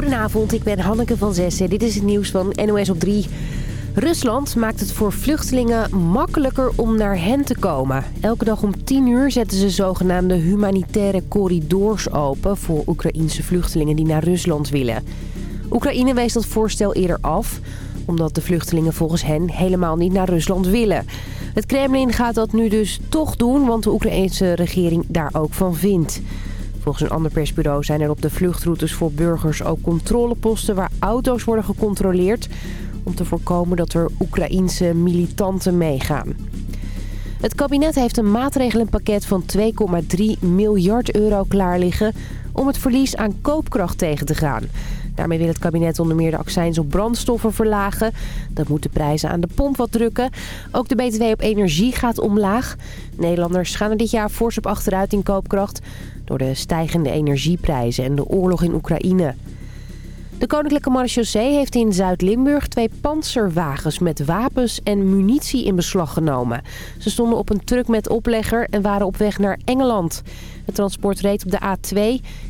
Goedenavond, ik ben Hanneke van Zessen. Dit is het nieuws van NOS op 3. Rusland maakt het voor vluchtelingen makkelijker om naar hen te komen. Elke dag om 10 uur zetten ze zogenaamde humanitaire corridors open... voor Oekraïense vluchtelingen die naar Rusland willen. Oekraïne wees dat voorstel eerder af... omdat de vluchtelingen volgens hen helemaal niet naar Rusland willen. Het Kremlin gaat dat nu dus toch doen... want de Oekraïnse regering daar ook van vindt. Volgens een ander persbureau zijn er op de vluchtroutes voor burgers ook controleposten waar auto's worden gecontroleerd om te voorkomen dat er Oekraïense militanten meegaan. Het kabinet heeft een maatregelenpakket van 2,3 miljard euro klaar liggen om het verlies aan koopkracht tegen te gaan. Daarmee wil het kabinet onder meer de accijns op brandstoffen verlagen. Dat moet de prijzen aan de pomp wat drukken. Ook de btw op energie gaat omlaag. Nederlanders gaan er dit jaar fors op achteruit in koopkracht... door de stijgende energieprijzen en de oorlog in Oekraïne. De Koninklijke Marechaussee heeft in Zuid-Limburg twee panzerwagens met wapens en munitie in beslag genomen. Ze stonden op een truck met oplegger en waren op weg naar Engeland. Het transport reed op de A2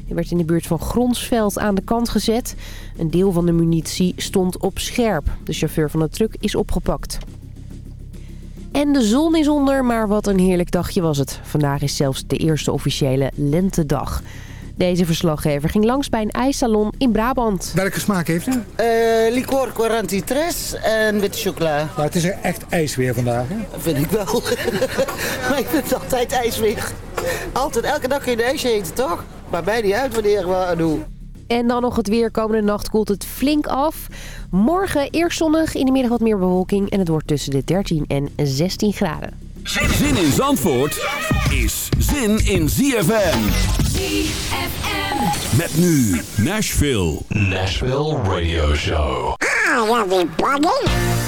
en werd in de buurt van Gronsveld aan de kant gezet. Een deel van de munitie stond op scherp. De chauffeur van de truck is opgepakt. En de zon is onder, maar wat een heerlijk dagje was het. Vandaag is zelfs de eerste officiële lentedag. Deze verslaggever ging langs bij een ijssalon in Brabant. Welke smaak heeft u? Uh, liqueur 43 en witte chocola. Maar het is er echt ijsweer vandaag, hè? Vind ik wel. maar ik vind het altijd ijsweer. Altijd, elke dag kun je ijsje eten, toch? Maar mij niet uit wanneer we aan doen. En dan nog het weer. Komende nacht koelt het flink af. Morgen eerst zonnig, in de middag wat meer bewolking. En het wordt tussen de 13 en 16 graden. Zin in Zandvoort is zin in ZFM. ZFM. Met nu Nashville. Nashville Radio Show. Ah, ja,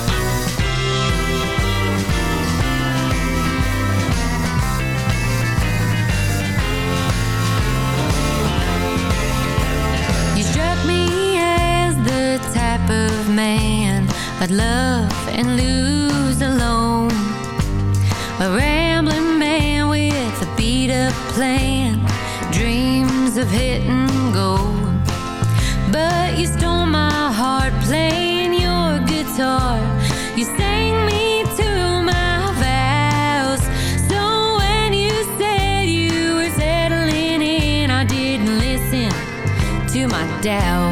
man I'd love and lose alone. A rambling man with a beat-up plan. Dreams of hitting gold. But you stole my heart playing your guitar. You sang me to my vows. So when you said you were settling in I didn't listen to my doubts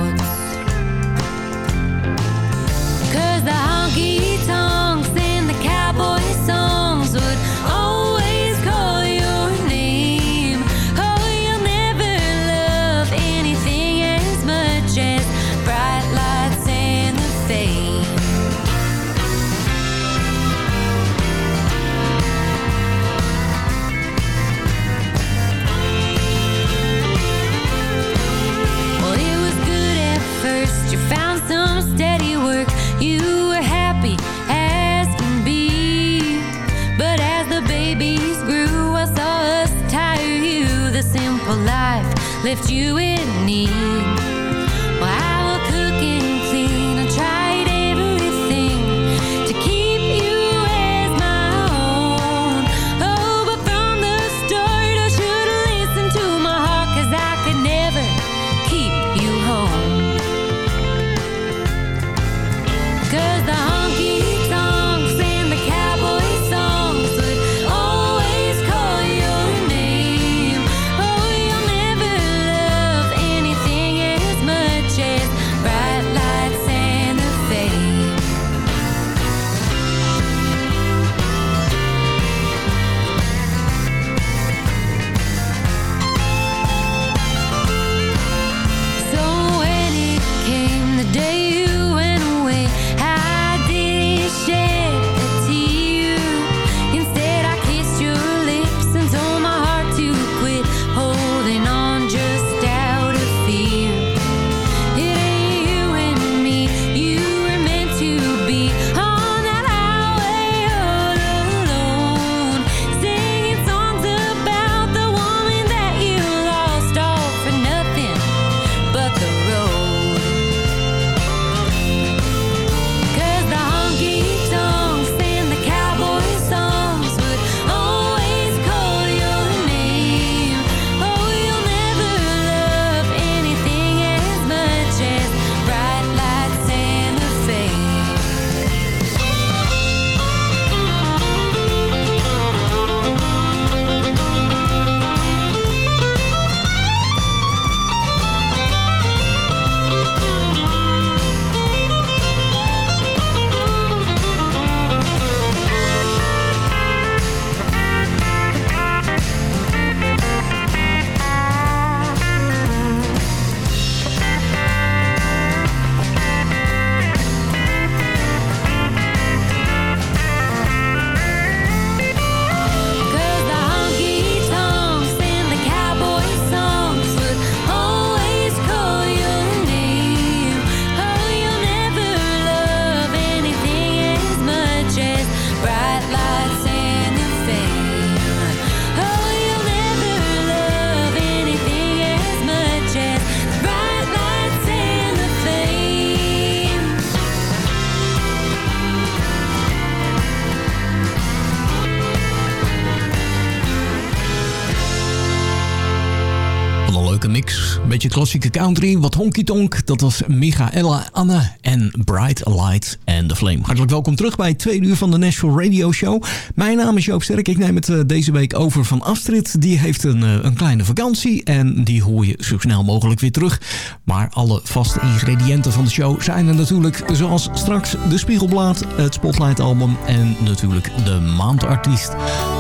klassieke country, wat honky-tonk. Dat was Michaela Anne en Bright Light and the Flame. Hartelijk welkom terug bij tweede uur van de Nashville Radio Show. Mijn naam is Joop Sterk. Ik neem het uh, deze week over van Astrid. Die heeft een, uh, een kleine vakantie en die hoor je zo snel mogelijk weer terug. Maar alle vaste ingrediënten van de show zijn er natuurlijk. Zoals straks de Spiegelblad, het Spotlight album en natuurlijk de maandartiest.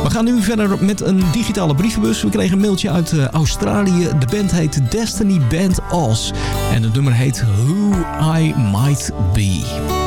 We gaan nu verder met een digitale brievenbus. We kregen een mailtje uit uh, Australië. De band heet Destiny Band Oz. En het nummer heet Who I Might Be.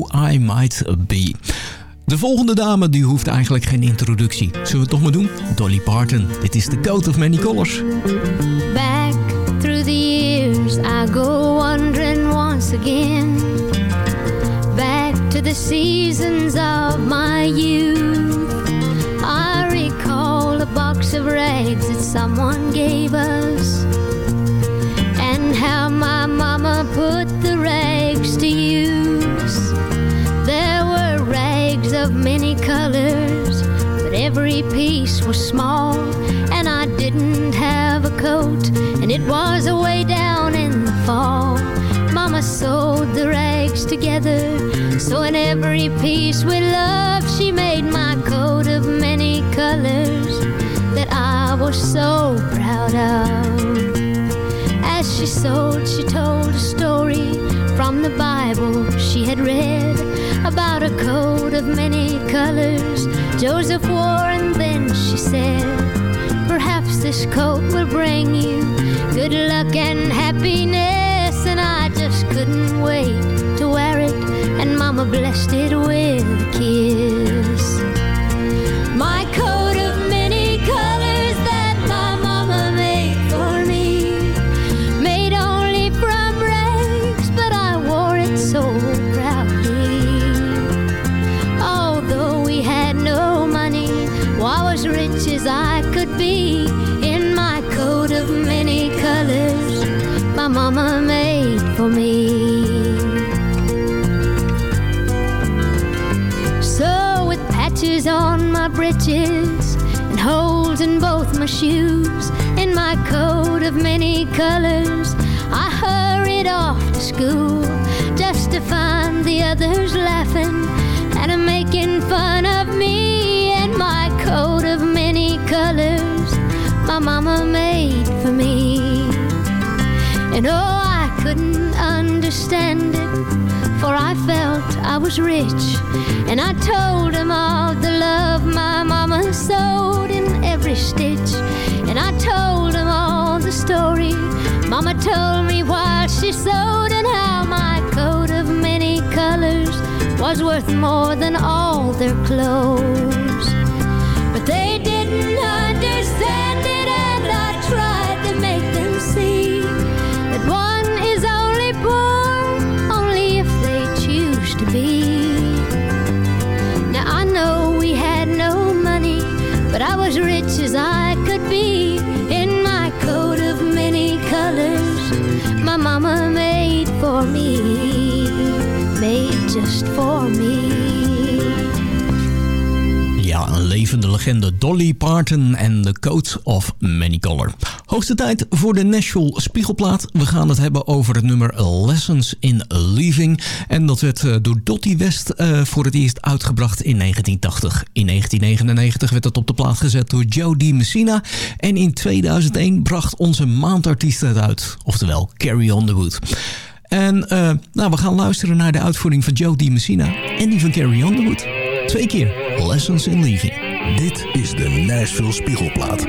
I Might Be. De volgende dame die hoeft eigenlijk geen introductie. Zullen we het toch maar doen? Dolly Parton. Dit is The Coat of Many Colors. Back through the years, I go wandering once again. Back to the seasons of my youth. I recall a box of rags that someone gave us. And how my mama put the rags to use. Of many colors, but every piece was small. And I didn't have a coat, and it was away down in the fall. Mama sewed the rags together, so in every piece with love, she made my coat of many colors that I was so proud of. As she sewed, she told a story from the Bible she had read about a coat of many colors Joseph wore, and then she said, Perhaps this coat will bring you good luck and happiness. And I just couldn't wait to wear it, and Mama blessed it with a kiss. Shoes, in my coat of many colors, I hurried off to school just to find the others laughing and making fun of me and my coat of many colors my mama made for me. And oh, I couldn't understand it, for I felt I was rich. And I told him all the love my mama sewed in every stitch. And I told him all the story mama told me while she sewed, and how my coat of many colors was worth more than all their clothes. But they didn't understand just for me. Ja, een levende legende Dolly Parton en The Coat of Many Color. Hoogste tijd voor de Nashville Spiegelplaat. We gaan het hebben over het nummer Lessons in Leaving. En dat werd eh, door Dottie West eh, voor het eerst uitgebracht in 1980. In 1999 werd het op de plaat gezet door Joe D. Messina. En in 2001 bracht onze maandartiest het uit. Oftewel Carrie on the Wood. En eh, nou, we gaan luisteren naar de uitvoering van Joe D. Messina en die van Carrie Underwood. Twee keer Lessons in Leaving. Dit is de Nashville Spiegelplaat.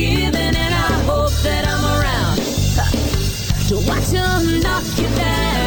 giving, and I hope that I'm around to watch them knock you down.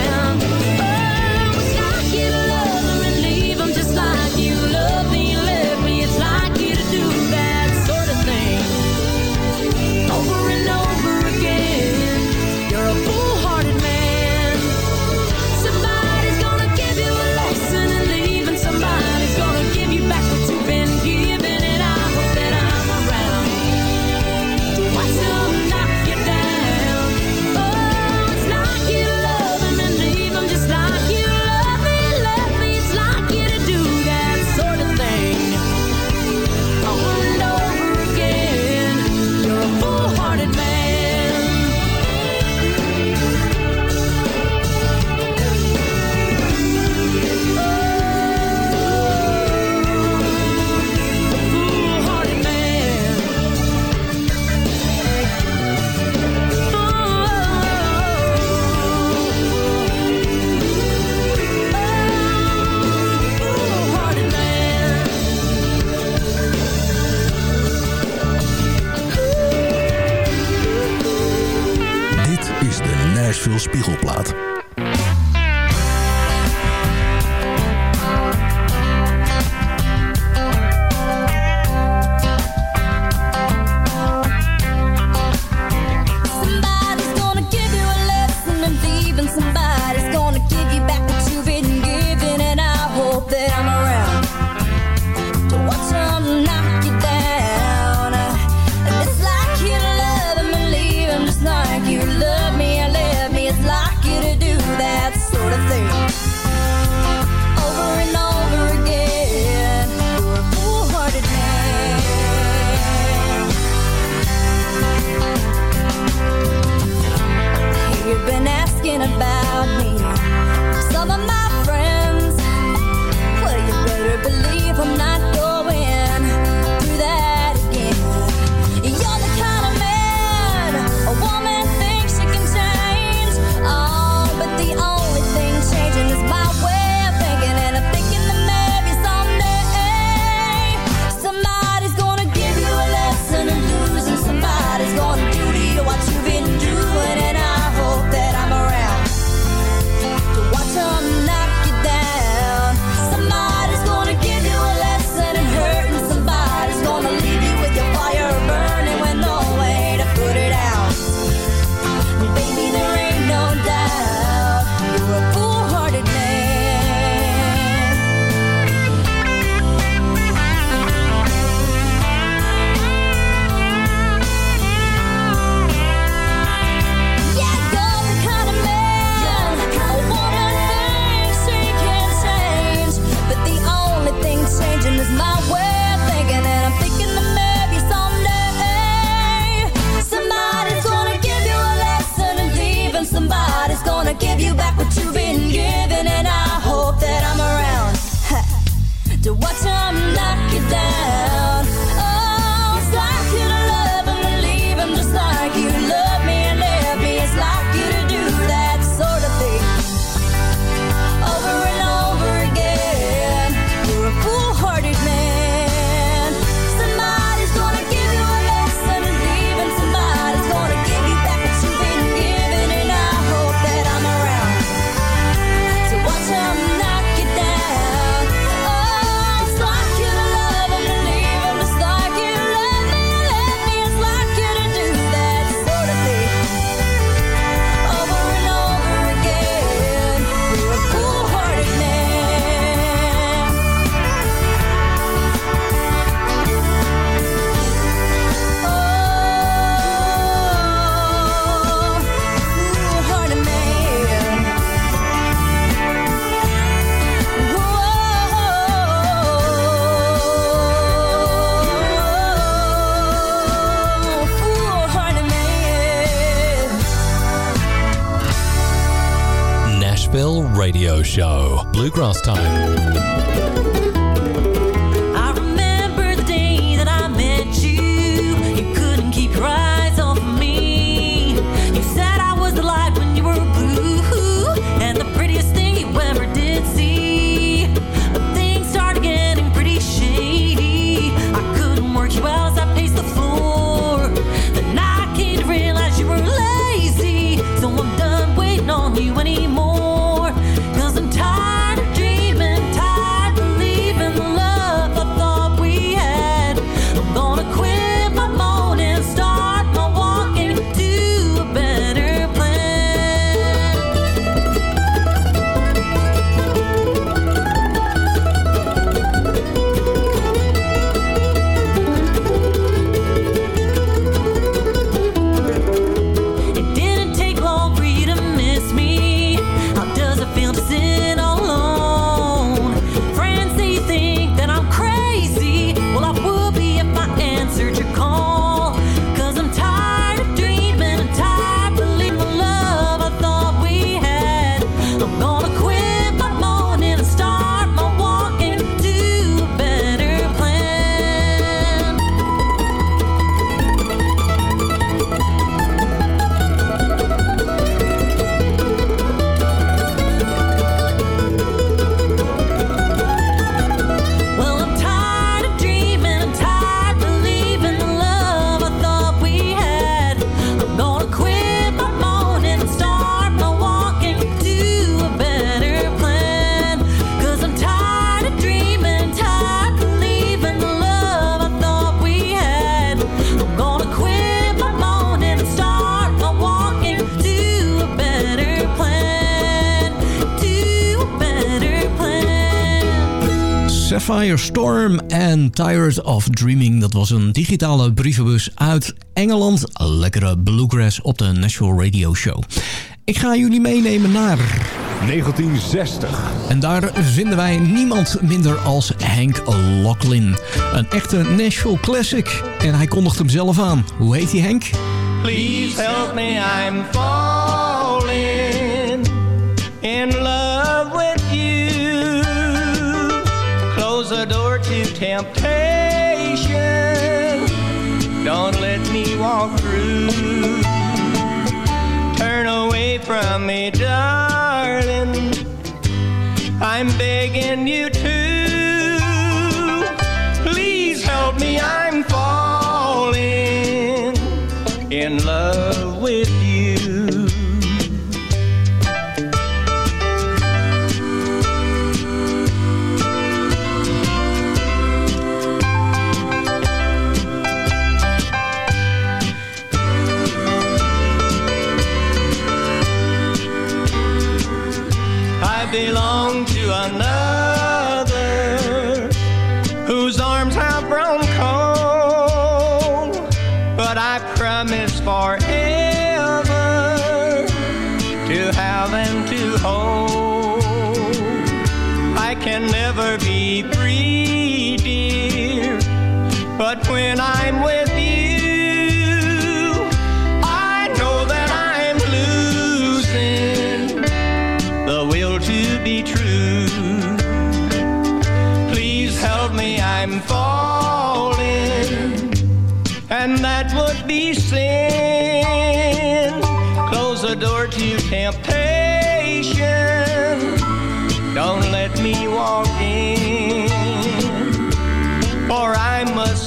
veel spiegelplaat. bluegrass time. En Tired of Dreaming. Dat was een digitale brievenbus uit Engeland. Lekkere bluegrass op de National Radio Show. Ik ga jullie meenemen naar... 1960. En daar vinden wij niemand minder als Hank Locklin. Een echte Nashville classic. En hij kondigt hem zelf aan. Hoe heet hij Hank? Please help me, I'm falling temptation. Don't let me walk through. Turn away from me, darling. I'm begging you to. Please help me, I'm falling in love with you.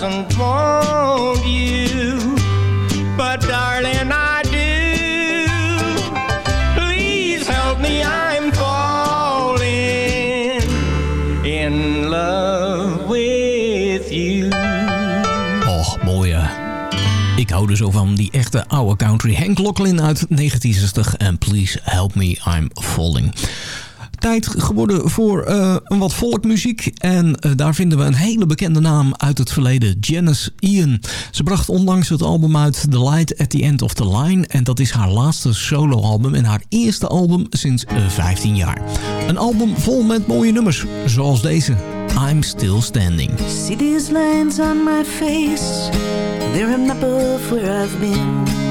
Mustn't want you. But darling, I do. Please help me, I'm falling in love with you. Och, mooi. Ik hou er zo van, die echte oude country. Hank Locklin uit 1960 en Please Help Me, I'm Falling. Tijd geworden voor eh, een wat volkmuziek. En eh, daar vinden we een hele bekende naam uit het verleden. Janice Ian. Ze bracht onlangs het album uit The Light at the End of the Line. En dat is haar laatste soloalbum en haar eerste album sinds eh, 15 jaar. Een album vol met mooie nummers. Zoals deze. I'm Still Standing. On my face, they're where I've been.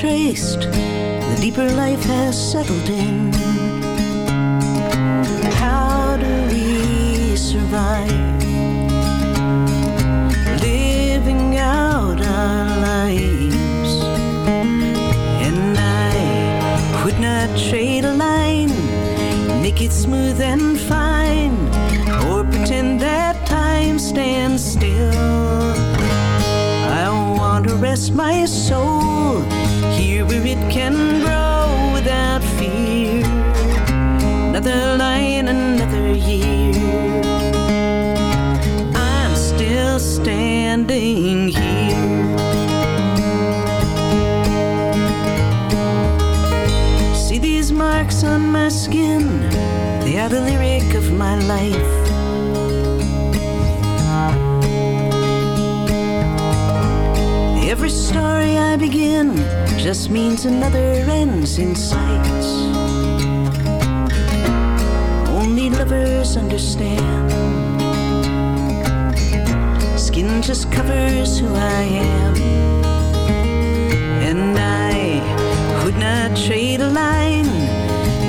Traced, the deeper life has settled in. How do we survive? Living out our lives. And I would not trade a line, make it smooth and fine, or pretend that time stands still. I want to rest my soul here where it can grow without fear. Another line, another year. I'm still standing here. See these marks on my skin, they are the lyric of my life. Every story I begin just means another ends in sight. Only lovers understand. Skin just covers who I am. And I would not trade a line,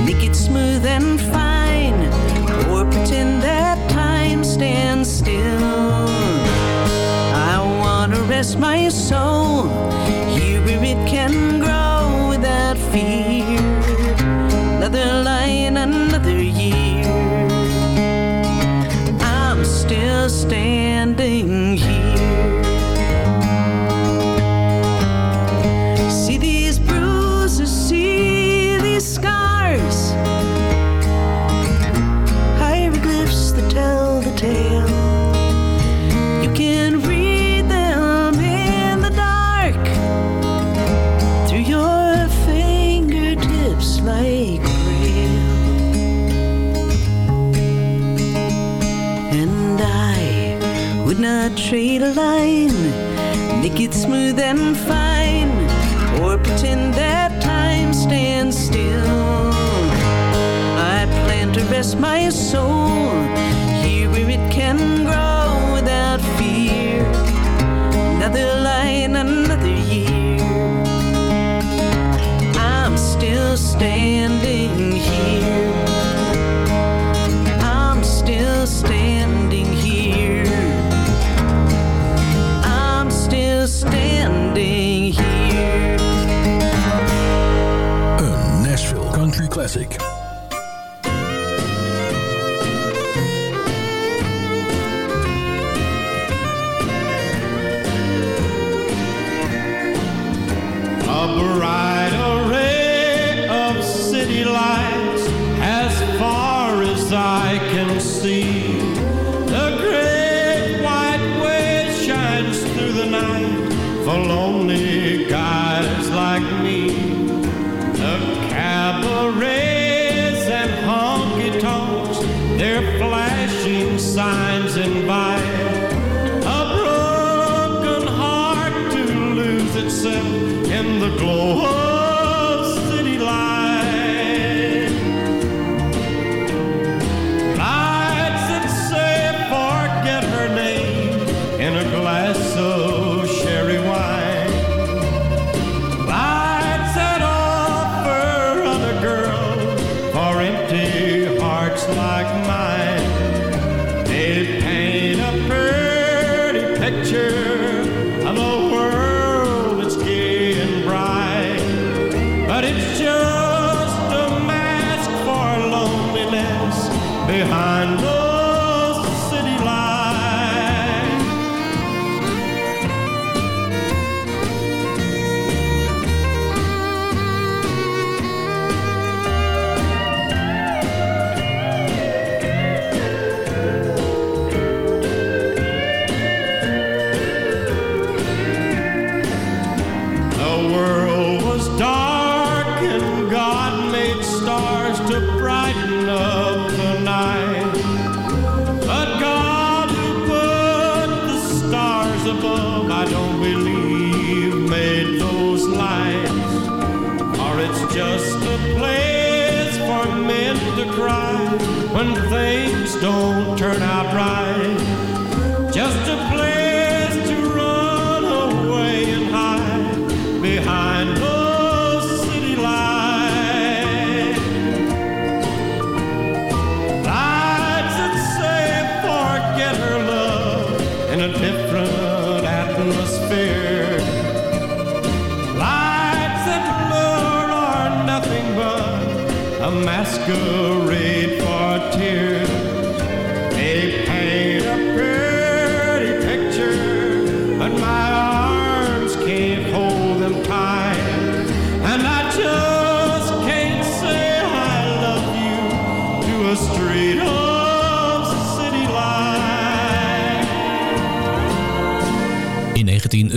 make it smooth and fine, or pretend that time stands still. I wanna rest my soul standing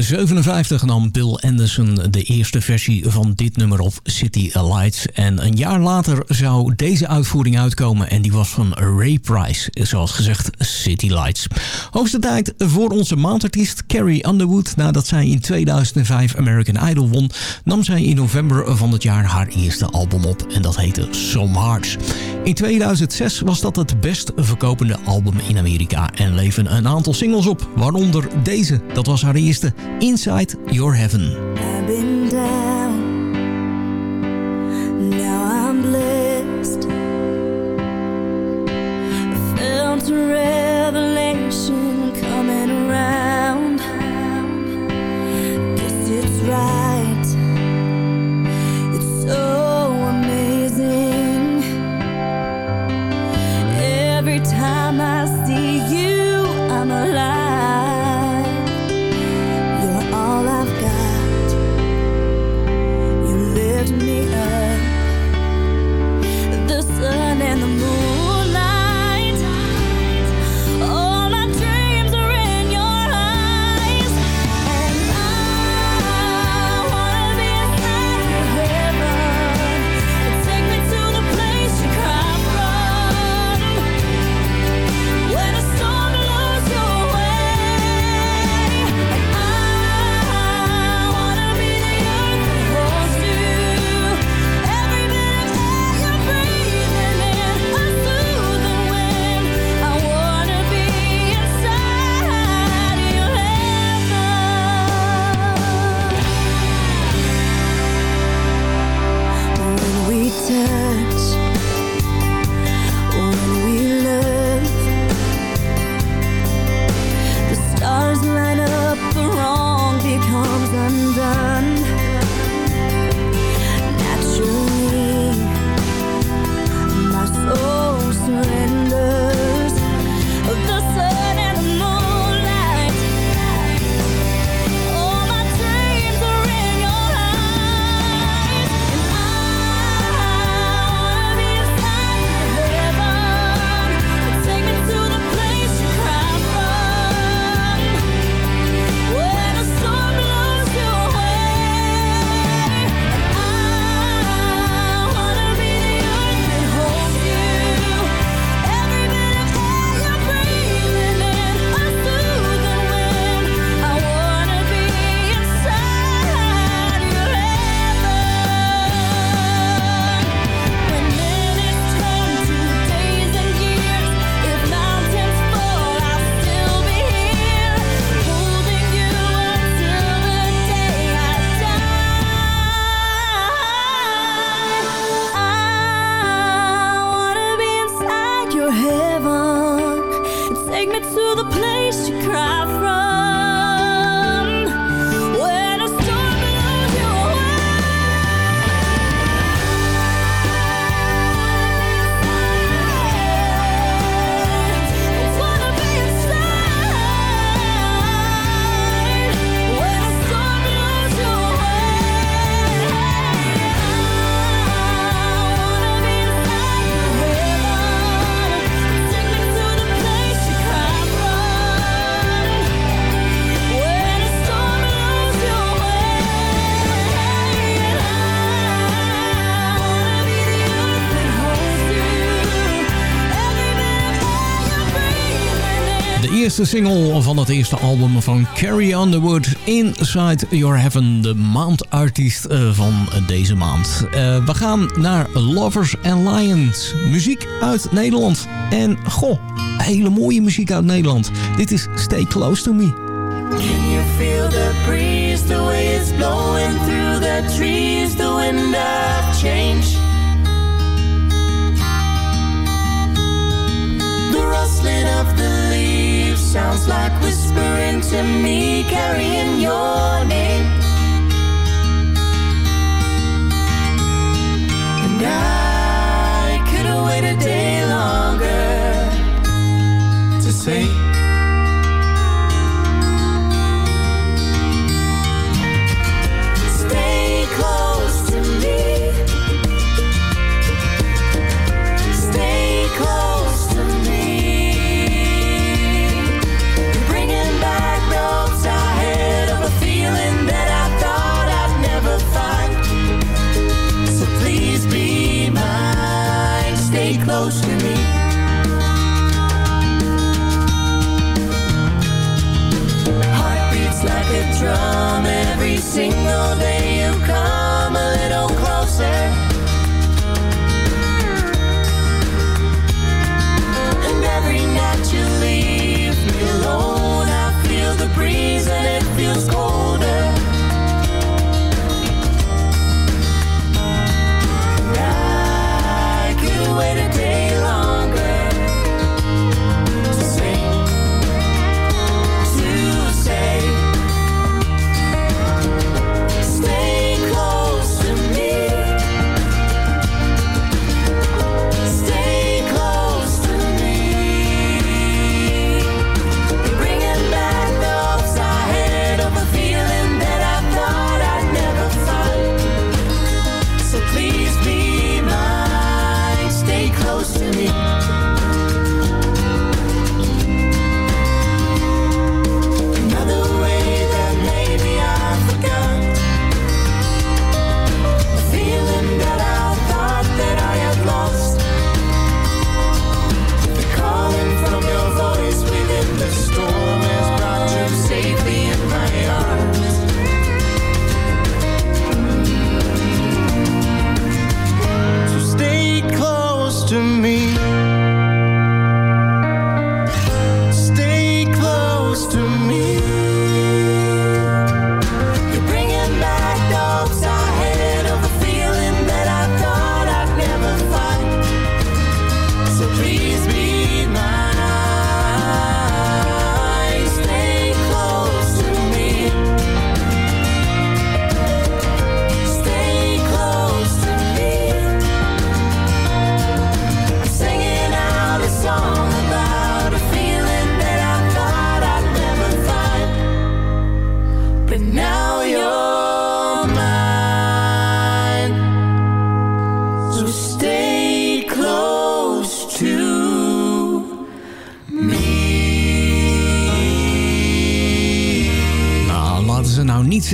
1957 nam Bill Anderson de eerste versie van dit nummer op City Lights. En een jaar later zou deze uitvoering uitkomen en die was van Ray Price, zoals gezegd City Lights. Hoogste tijd voor onze maandartiest Carrie Underwood. Nadat zij in 2005 American Idol won, nam zij in november van het jaar haar eerste album op en dat heette Some Hearts. In 2006 was dat het best verkopende album in Amerika en leven een aantal singles op, waaronder deze. Dat was haar eerste Inside Your Heaven. I've been down, now I'm blessed. Felt a revelation coming around. Right, it's so eerste single van het eerste album van Carrie Underwood, Inside Your Heaven, de maandartiest eh, van deze maand. Eh, we gaan naar Lovers and Lions, muziek uit Nederland. En goh, hele mooie muziek uit Nederland. Dit is Stay Close to Me. Can you feel the breeze, the way blowing through the trees, the wind of change? The rustling of the sounds like whispering to me, carrying your name. And I could have waited a day longer to say.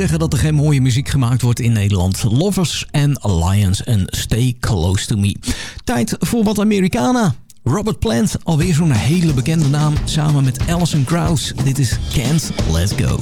zeggen dat er geen mooie muziek gemaakt wordt in Nederland. Lovers and Alliance en Stay Close to Me. Tijd voor wat Americana. Robert Plant, alweer zo'n hele bekende naam, samen met Alison Krauss. Dit is Can't Let Go.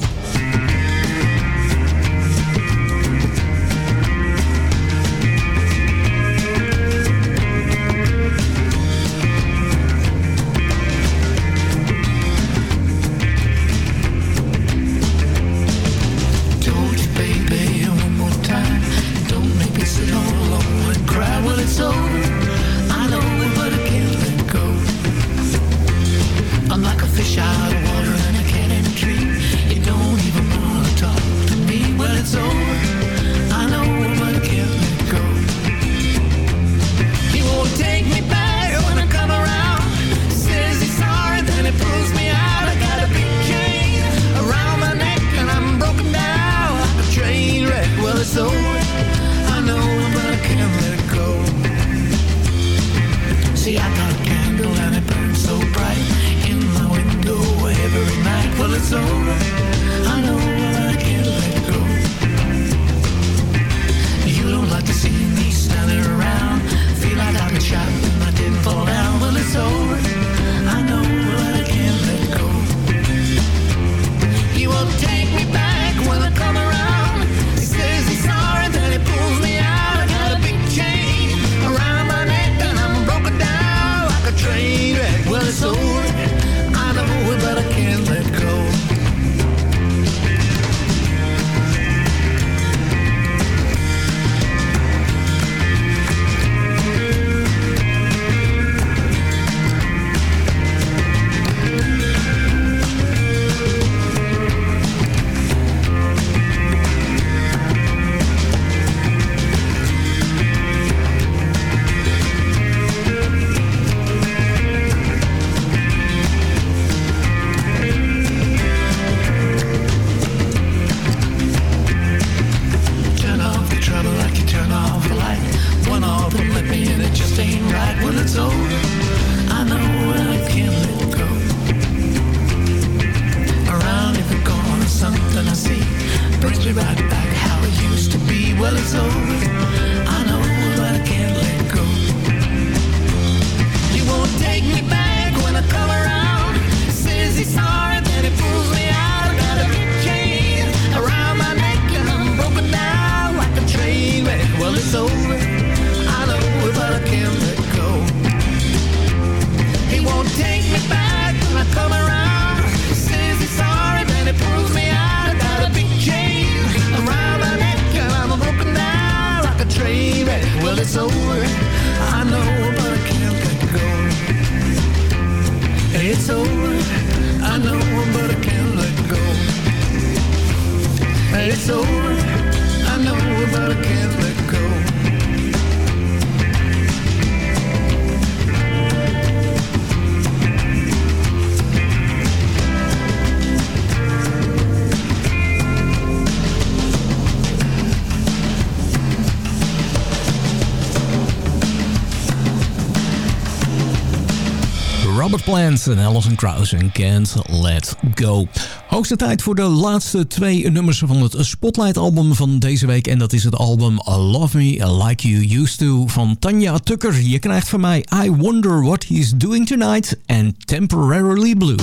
Robert Plant en Alison Krauss en Can't Let Go. Hoogste tijd voor de laatste twee nummers van het Spotlight album van deze week. En dat is het album Love Me Like You Used To van Tanja Tucker. Je krijgt van mij I Wonder What He's Doing Tonight en Temporarily Blue.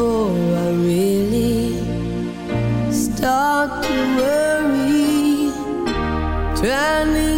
before I really start to worry. Turn me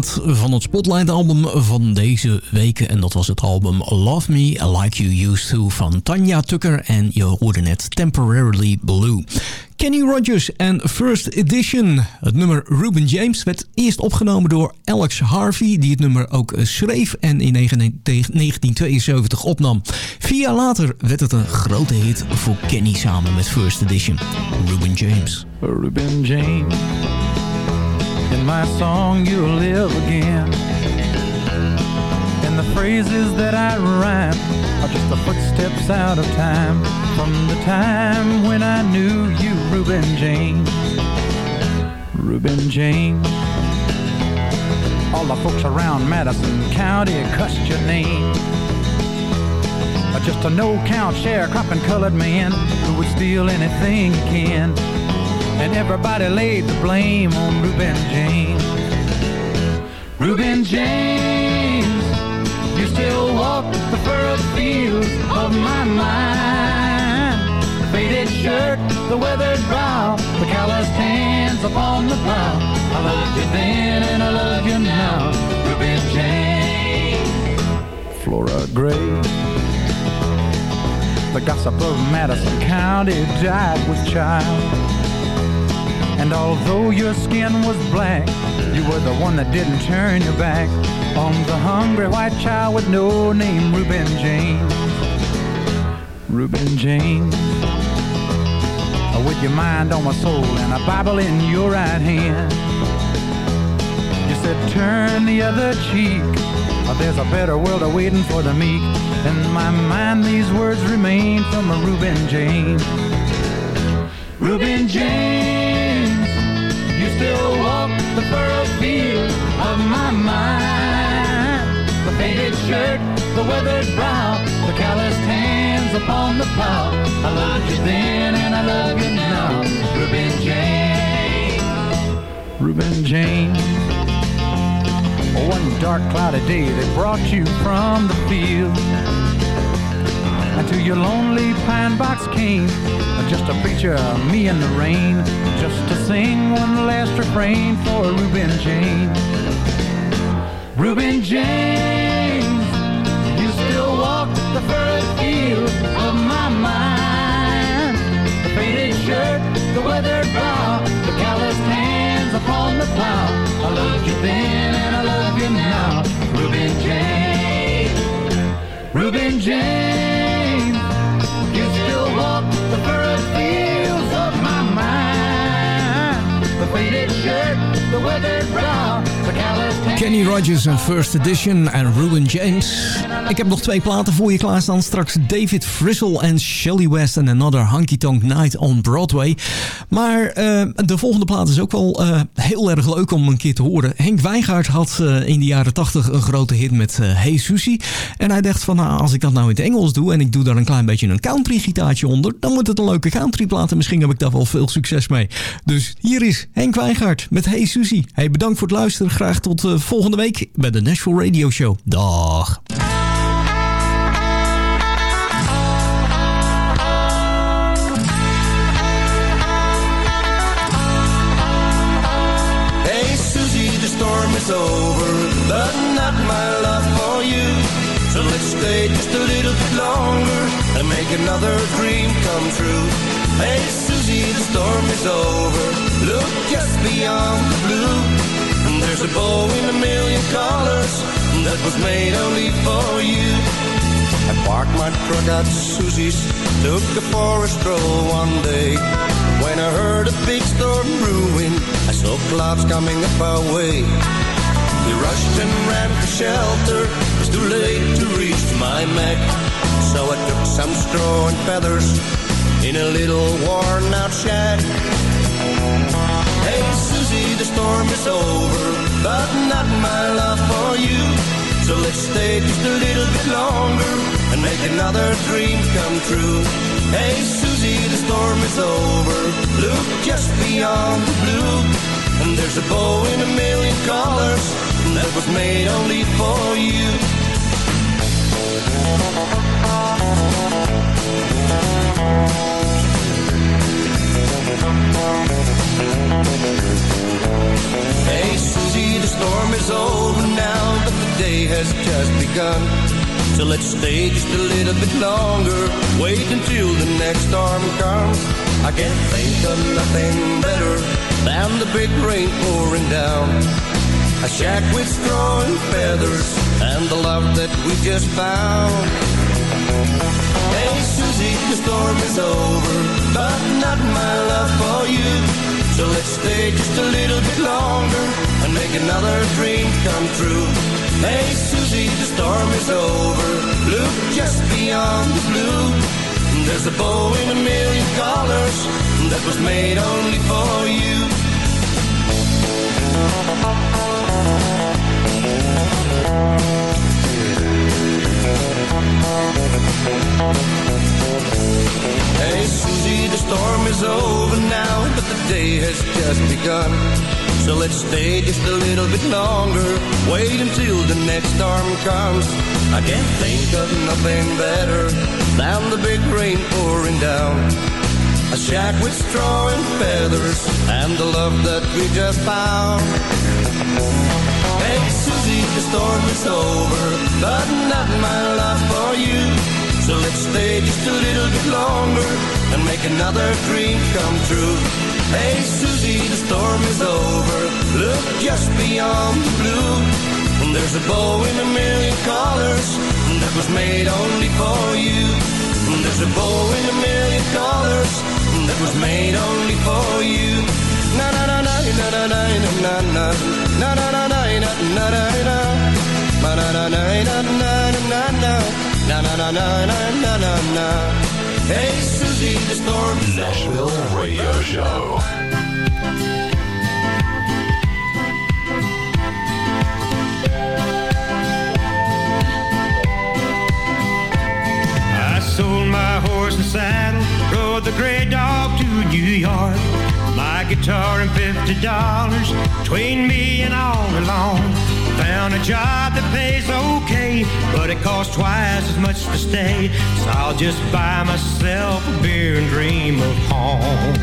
van het Spotlight-album van deze weken. En dat was het album Love Me Like You Used To van Tanya Tucker. En je hoorde net Temporarily Blue. Kenny Rogers en First Edition. Het nummer Ruben James werd eerst opgenomen door Alex Harvey... die het nummer ook schreef en in 1972 opnam. Vier jaar later werd het een grote hit voor Kenny samen met First Edition. Ruben James. Ruben James. In my song you'll live again. And the phrases that I rhyme are just the footsteps out of time. From the time when I knew you, Reuben James. Reuben James. All the folks around Madison County cussed your name. Just a no-count sharecropping colored man who would steal anything he can. And everybody laid the blame on Reuben James. Reuben James, you still walk the furrowed fields of my mind. The faded shirt, the weathered brow, the calloused hands upon the plow. I loved you then and I love you now, Reuben James. Flora Gray. The gossip of Madison County died with child. And although your skin was black, you were the one that didn't turn your back on the hungry white child with no name, Reuben James. Reuben James. Uh, with your mind on my soul and a Bible in your right hand. You said, turn the other cheek. or There's a better world awaiting for the meek. In my mind, these words remain from a Reuben James. Reuben James, still walk the furrowed field of my mind. The faded shirt, the weathered brow, the calloused hands upon the plow. I loved you then and I love you now. Reuben James. Reuben James. One dark cloudy day that brought you from the field to your lonely pine box came just a picture of me in the rain just to sing one last refrain for Reuben James. Reuben James you still walk the furrowed field of my mind. The faded shirt the weathered brow the calloused hands upon the plow. I loved you then and I love you now. Reuben James Reuben James Kenny Rogers en First Edition en Ruben James. Ik heb nog twee platen voor je klaarstaan. Straks David Frizzle en Shelly West en Another Honky Tonk Night on Broadway. Maar uh, de volgende plaat is ook wel uh, heel erg leuk om een keer te horen. Henk Wijngaard had uh, in de jaren 80 een grote hit met Hey Susie. En hij dacht van nou, als ik dat nou in het Engels doe en ik doe daar een klein beetje een country gitaartje onder, dan wordt het een leuke country plaat en misschien heb ik daar wel veel succes mee. Dus hier is Henk Wijngaard met Hey Susie. Hey, bedankt voor het luisteren. Graag tot volgende week bij de Nashville Radio Show. Dag. And make another dream come true. Hey Susie, the storm is over. Look just beyond the blue. And there's a bow in a million colors that was made only for you. I parked my truck at Susie's, took a stroll one day. When I heard a big storm brewing, I saw clouds coming up our way. We rushed and ran for shelter, it was too late to reach my Mac. So I took some straw and feathers in a little worn out shack. Hey Susie, the storm is over, but not my love for you. So let's stay just a little bit longer and make another dream come true. Hey Susie, the storm is over. Look just beyond the blue. And there's a bow in a million colors that was made only for you. Hey Susie, the storm is over now, but the day has just begun. So let's stay just a little bit longer, wait until the next storm comes. I can't think of nothing better than the big rain pouring down. A shack with straw and feathers, and the love that we just found. Hey Susie, the storm is over, but not my love for you. So let's stay just a little bit longer and make another dream come true. Hey Susie, the storm is over. Look just beyond the blue. There's a bow in a million colors that was made only for you. Hey Susie, the storm is over now, but the day has just begun. So let's stay just a little bit longer, wait until the next storm comes. I can't think of nothing better than the big rain pouring down. A shack with straw and feathers, and the love that we just found. Hey Susie, the storm is over, but not my love for you. So let's stay just a little bit longer and make another dream come true. Hey Susie, the storm is over. Look just beyond the blue. There's a bow in a million colors that was made only for you. There's a bow in a million colors that was made only for you. Na na na na na na na na na na na na na Nashville Radio Show. I sold my horse and saddle, rode the gray dog to New York. Guitar and fifty dollars between me and all alone. Found a job that pays okay, but it costs twice as much to stay. So I'll just buy myself a beer and dream of home.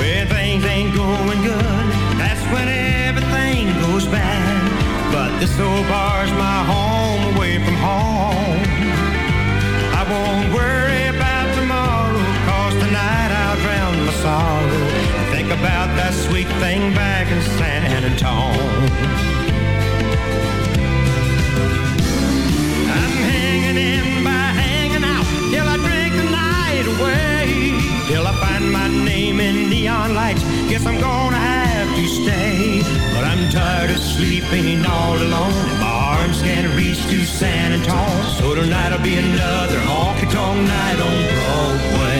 When things ain't going good, that's when everything goes bad. But this old bar's my home away from home. Sorrow. Think about that sweet thing back in San Antone. I'm hanging in by hanging out till I drink the night away. Till I find my name in neon lights. Guess I'm gonna have to stay. But I'm tired of sleeping all alone. My arms can't reach to San Antone. So tonight'll be another honky tonk night on Broadway.